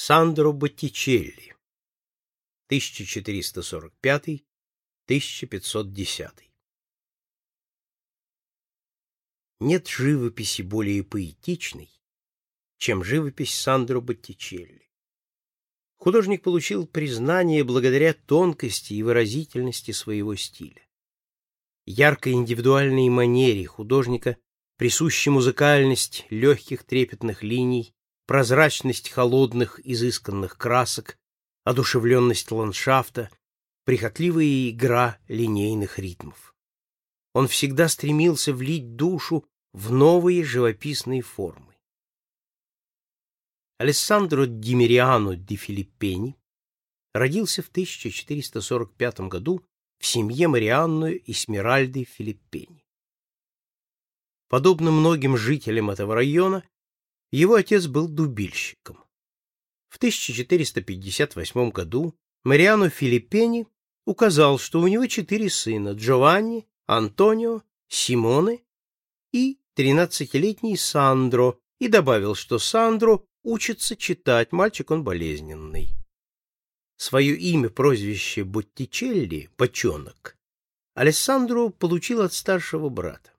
Сандро Боттичелли 1445-1510 Нет живописи более поэтичной, чем живопись Сандро Боттичелли. Художник получил признание благодаря тонкости и выразительности своего стиля. Яркой индивидуальной манере художника присуща музыкальность легких трепетных линий, прозрачность холодных изысканных красок, одушевленность ландшафта, прихотливая игра линейных ритмов. Он всегда стремился влить душу в новые живописные формы. Алессандро Димериано ди Филиппени родился в 1445 году в семье Марианну и Смиральды Филиппени. Подобно многим жителям этого района, его отец был дубильщиком. В 1458 году Мариано Филиппени указал, что у него четыре сына – Джованни, Антонио, Симоне и 13-летний Сандро, и добавил, что Сандро учится читать, мальчик он болезненный. Свое имя, прозвище Боттичелли, Почонок, Алессандро получил от старшего брата.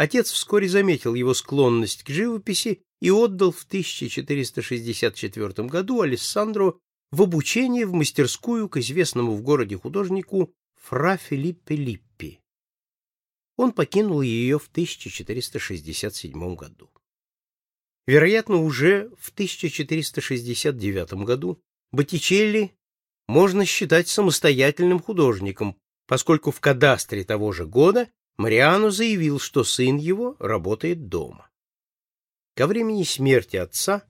Отец вскоре заметил его склонность к живописи и отдал в 1464 году Алессандру в обучение в мастерскую к известному в городе художнику Фра Филиппе Липпи. Он покинул ее в 1467 году. Вероятно, уже в 1469 году Боттичелли можно считать самостоятельным художником, поскольку в кадастре того же года Мариано заявил, что сын его работает дома. Ко времени смерти отца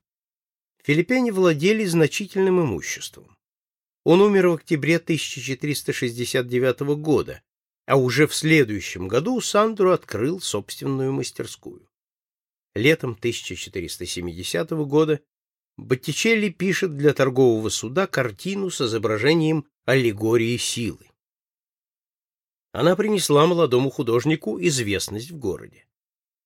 филиппине владели значительным имуществом. Он умер в октябре 1469 года, а уже в следующем году Сандро открыл собственную мастерскую. Летом 1470 года Боттичелли пишет для торгового суда картину с изображением аллегории силы она принесла молодому художнику известность в городе.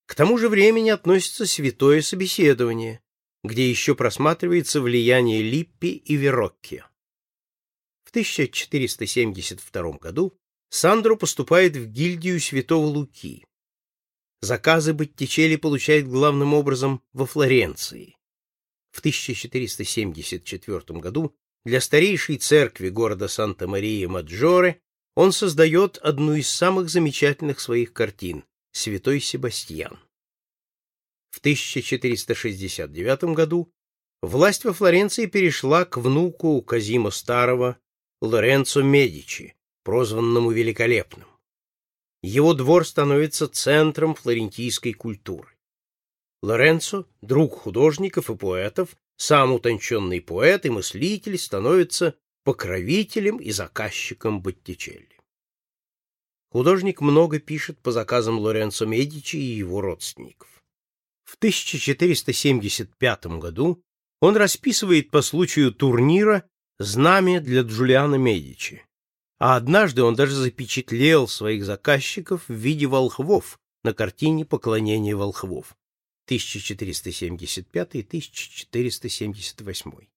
К тому же времени относится святое собеседование, где еще просматривается влияние Липпи и Вероккио. В 1472 году Сандро поступает в гильдию святого Луки. Заказы Боттичелли получает главным образом во Флоренции. В 1474 году для старейшей церкви города Санта-Мария-Маджоре он создает одну из самых замечательных своих картин «Святой Себастьян». В 1469 году власть во Флоренции перешла к внуку Казимо Старого Лоренцо Медичи, прозванному Великолепным. Его двор становится центром флорентийской культуры. Лоренцо, друг художников и поэтов, сам утонченный поэт и мыслитель, становится покровителем и заказчиком Боттичелли. Художник много пишет по заказам Лоренцо Медичи и его родственников. В 1475 году он расписывает по случаю турнира знамя для Джулиана Медичи, а однажды он даже запечатлел своих заказчиков в виде волхвов на картине «Поклонение волхвов» 1475-1478.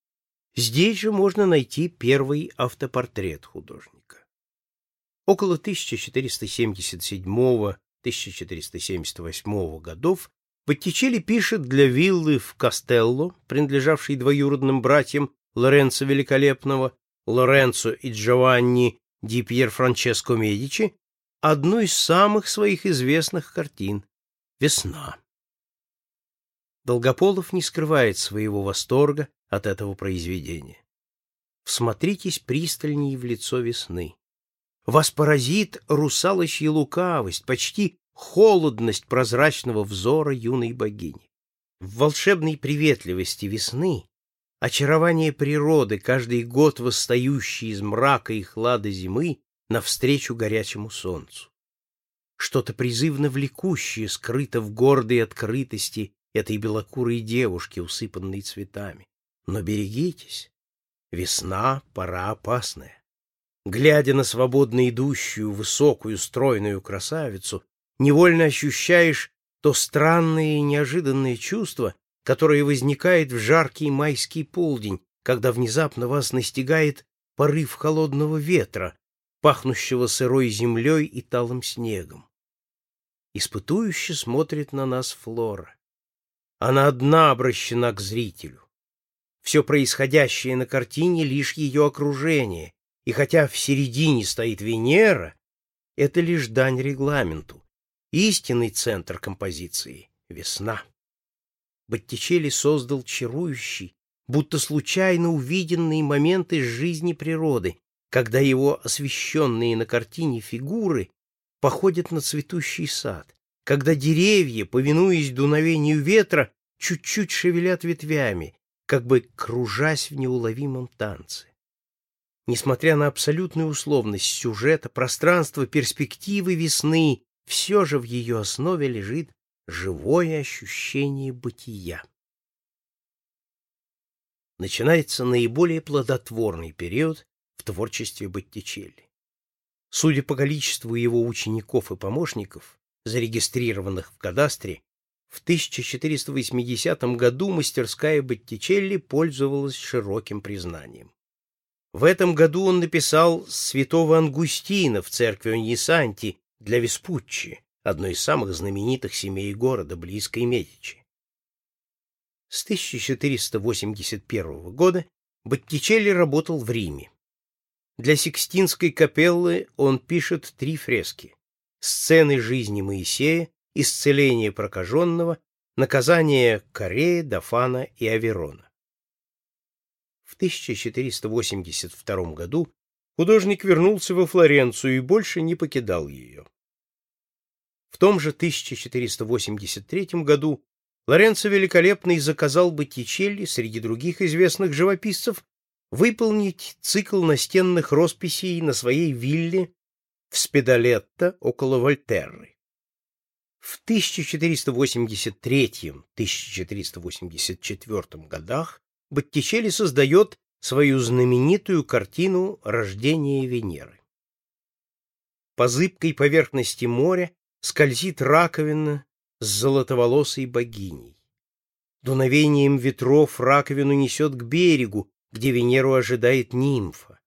Здесь же можно найти первый автопортрет художника. Около 1477-1478 годов Боттичелли пишет для виллы в Кастелло, принадлежавшей двоюродным братьям Лоренцо Великолепного, Лоренцо и Джованни ди Пьер Франческо Медичи, одну из самых своих известных картин «Весна». Долгополов не скрывает своего восторга от этого произведения. Всмотритесь пристальнее в лицо весны. Вас поразит русалочья лукавость, почти холодность прозрачного взора юной богини. В волшебной приветливости весны очарование природы, каждый год восстающей из мрака и хлада зимы навстречу горячему солнцу. Что-то призывно влекущее скрыто в гордой открытости этой белокурой девушки, усыпанной цветами. Но берегитесь, весна — пора опасная. Глядя на свободно идущую, высокую, стройную красавицу, невольно ощущаешь то странное и неожиданное чувство, которое возникает в жаркий майский полдень, когда внезапно вас настигает порыв холодного ветра, пахнущего сырой землей и талым снегом. Испытующе смотрит на нас Флора. Она одна обращена к зрителю. Все происходящее на картине — лишь ее окружение, и хотя в середине стоит Венера, это лишь дань регламенту. Истинный центр композиции — весна. Боттичелли создал чарующий, будто случайно увиденный момент из жизни природы, когда его освещенные на картине фигуры походят на цветущий сад, когда деревья, повинуясь дуновению ветра, чуть-чуть шевелят ветвями, как бы кружась в неуловимом танце. Несмотря на абсолютную условность сюжета, пространство, перспективы весны, все же в ее основе лежит живое ощущение бытия. Начинается наиболее плодотворный период в творчестве Боттичелли. Судя по количеству его учеников и помощников, зарегистрированных в кадастре, в 1480 году мастерская Боттичелли пользовалась широким признанием. В этом году он написал святого Ангустина в церкви Оньесанти для Веспуччи, одной из самых знаменитых семей города, близкой Медичи. С 1481 года Боттичелли работал в Риме. Для Сикстинской капеллы он пишет три фрески «Сцены жизни Моисея», «Исцеление прокаженного», «Наказание Корея, Дафана и Аверона». В 1482 году художник вернулся во Флоренцию и больше не покидал ее. В том же 1483 году Лоренцо Великолепный заказал Боттичелли, среди других известных живописцев, выполнить цикл настенных росписей на своей вилле в Спедалетто около Вольтерры. В 1483-1484 годах Боттичелли создает свою знаменитую картину «Рождение Венеры». По зыбкой поверхности моря скользит раковина с золотоволосой богиней. Дуновением ветров раковину несет к берегу, где Венеру ожидает нимфа.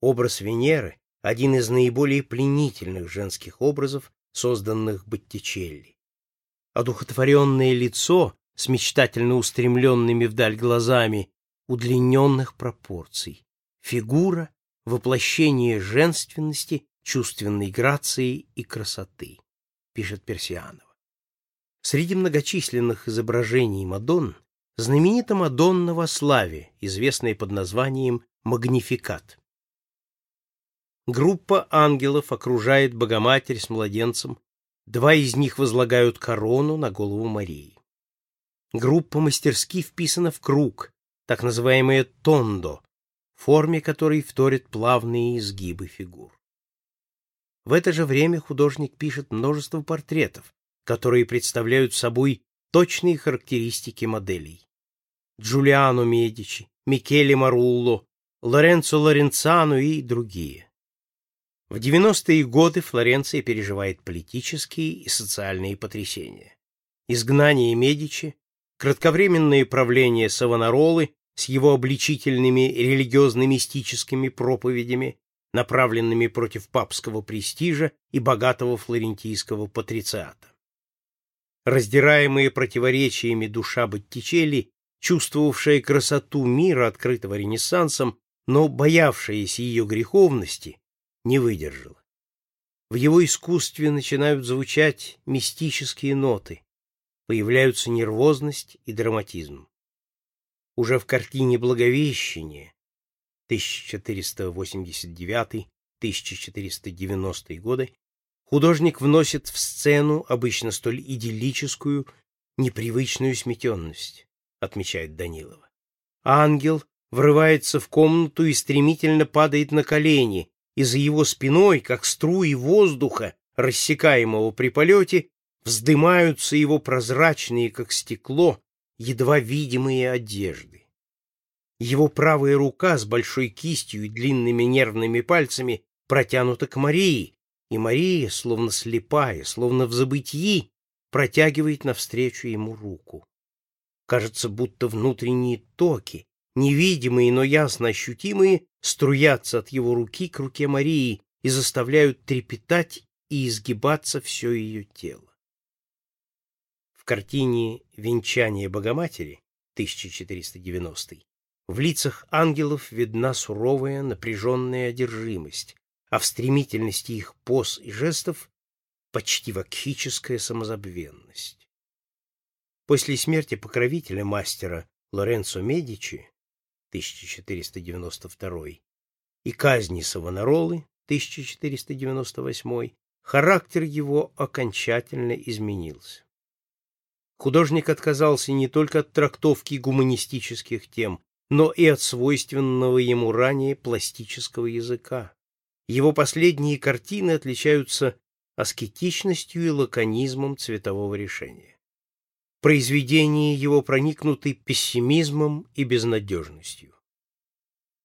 Образ Венеры — один из наиболее пленительных женских образов, созданных Боттичелли. Одухотворенное лицо с мечтательно устремленными вдаль глазами, удлиненных пропорций, фигура — воплощение женственности, чувственной грации и красоты, пишет Персианова. Среди многочисленных изображений Мадонн знаменита Мадонна во славе, известная под названием «Магнификат». Группа ангелов окружает Богоматерь с младенцем, два из них возлагают корону на голову Марии. Группа мастерски вписана в круг, так называемая тондо, форме которой вторят плавные изгибы фигур. В это же время художник пишет множество портретов, которые представляют собой точные характеристики моделей. Джулиано Медичи, Микеле Марулло, Лоренцо Лоренцано и другие. В 90-е годы Флоренция переживает политические и социальные потрясения. Изгнание Медичи, кратковременное правление Савонаролы с его обличительными религиозно-мистическими проповедями, направленными против папского престижа и богатого флорентийского патрициата. Раздираемые противоречиями душа Боттичелли, чувствовавшая красоту мира, открытого Ренессансом, но боявшаяся ее греховности, не выдержала. В его искусстве начинают звучать мистические ноты, появляются нервозность и драматизм. Уже в картине «Благовещение» 1489-1490 годы художник вносит в сцену обычно столь идиллическую, непривычную сметенность, отмечает Данилова. Ангел врывается в комнату и стремительно падает на колени, и за его спиной, как струи воздуха, рассекаемого при полете, вздымаются его прозрачные, как стекло, едва видимые одежды. Его правая рука с большой кистью и длинными нервными пальцами протянута к Марии, и Мария, словно слепая, словно в забытии, протягивает навстречу ему руку. Кажется, будто внутренние токи, невидимые, но ясно ощутимые, струятся от его руки к руке Марии и заставляют трепетать и изгибаться все ее тело. В картине «Венчание Богоматери» 1490 в лицах ангелов видна суровая напряженная одержимость, а в стремительности их поз и жестов почти вакхическая самозабвенность. После смерти покровителя мастера Лоренцо Медичи 1492 и казни Савонаролы 1498 характер его окончательно изменился. Художник отказался не только от трактовки гуманистических тем, но и от свойственного ему ранее пластического языка. Его последние картины отличаются аскетичностью и лаконизмом цветового решения. Произведения его проникнуты пессимизмом и безнадежностью.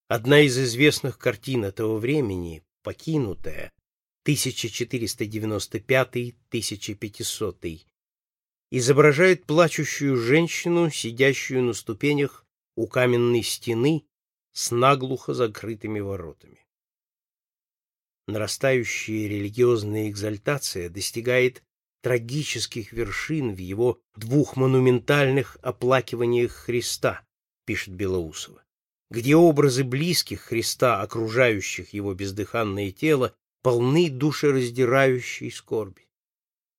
Одна из известных картин этого времени, покинутая, 1495-1500, изображает плачущую женщину, сидящую на ступенях у каменной стены с наглухо закрытыми воротами. Нарастающая религиозная экзальтация достигает трагических вершин в его двух монументальных оплакиваниях Христа, пишет Белоусова, где образы близких Христа, окружающих его бездыханное тело, полны душераздирающей скорби.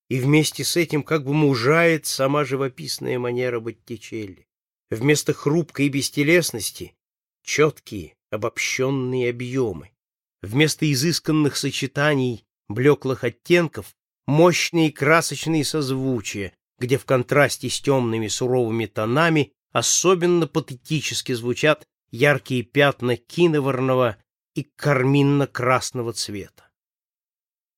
И вместе с этим как бы мужает сама живописная манера Боттичелли. Вместо хрупкой бестелесности — четкие, обобщенные объемы. Вместо изысканных сочетаний, блеклых оттенков — мощные красочные созвучия, где в контрасте с темными суровыми тонами особенно патетически звучат яркие пятна киноварного и карминно-красного цвета.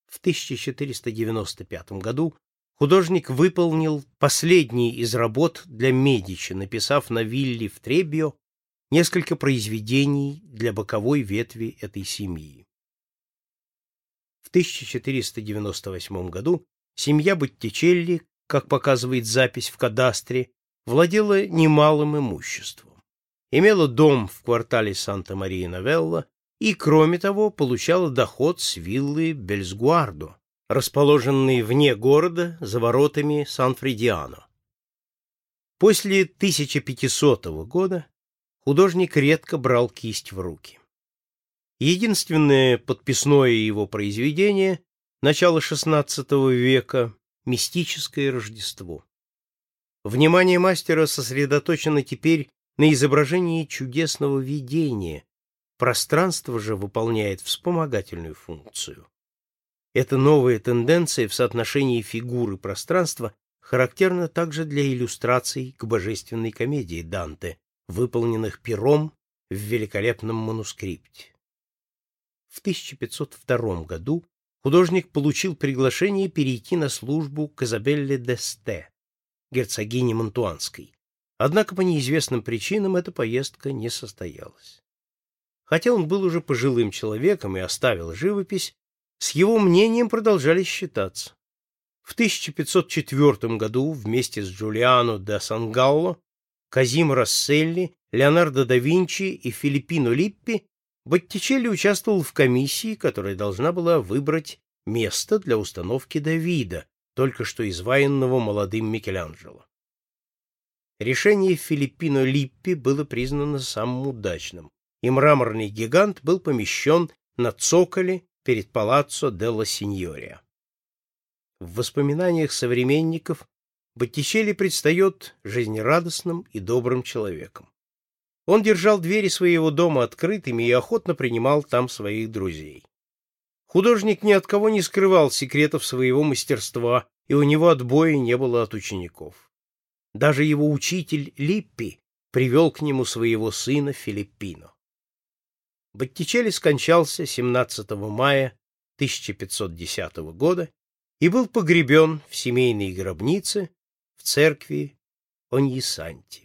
В 1495 году художник выполнил последний из работ для Медичи, написав на вилле в Требио несколько произведений для боковой ветви этой семьи. В 1498 году семья Боттичелли, как показывает запись в кадастре, владела немалым имуществом. Имела дом в квартале Санта-Мария-Новелла и, кроме того, получала доход с виллы Бельсгуардо, расположенной вне города за воротами Сан-Фридиано. После 1500 года художник редко брал кисть в руки. Единственное подписное его произведение начала XVI века «Мистическое Рождество». Внимание мастера сосредоточено теперь на изображении чудесного видения, пространство же выполняет вспомогательную функцию. Эта новая тенденция в соотношении фигуры пространства характерна также для иллюстраций к божественной комедии Данте, выполненных пером в великолепном манускрипте. В 1502 году художник получил приглашение перейти на службу к Изабелле Десте, герцогине Монтуанской. Однако по неизвестным причинам эта поездка не состоялась. Хотя он был уже пожилым человеком и оставил живопись, с его мнением продолжали считаться. В 1504 году вместе с Джулиано да Сангалло, Казимо Расселли, Леонардо да Винчи и Филиппино Липпи Боттичелли участвовал в комиссии, которая должна была выбрать место для установки Давида, только что изваянного молодым Микеланджело. Решение Филиппино Липпи было признано самым удачным, и мраморный гигант был помещен на цоколе перед палаццо делла Синьория. В воспоминаниях современников Боттичелли предстает жизнерадостным и добрым человеком. Он держал двери своего дома открытыми и охотно принимал там своих друзей. Художник ни от кого не скрывал секретов своего мастерства, и у него отбоя не было от учеников. Даже его учитель Липпи привел к нему своего сына Филиппино. Боттичелли скончался 17 мая 1510 года и был погребен в семейной гробнице в церкви Оньесанти.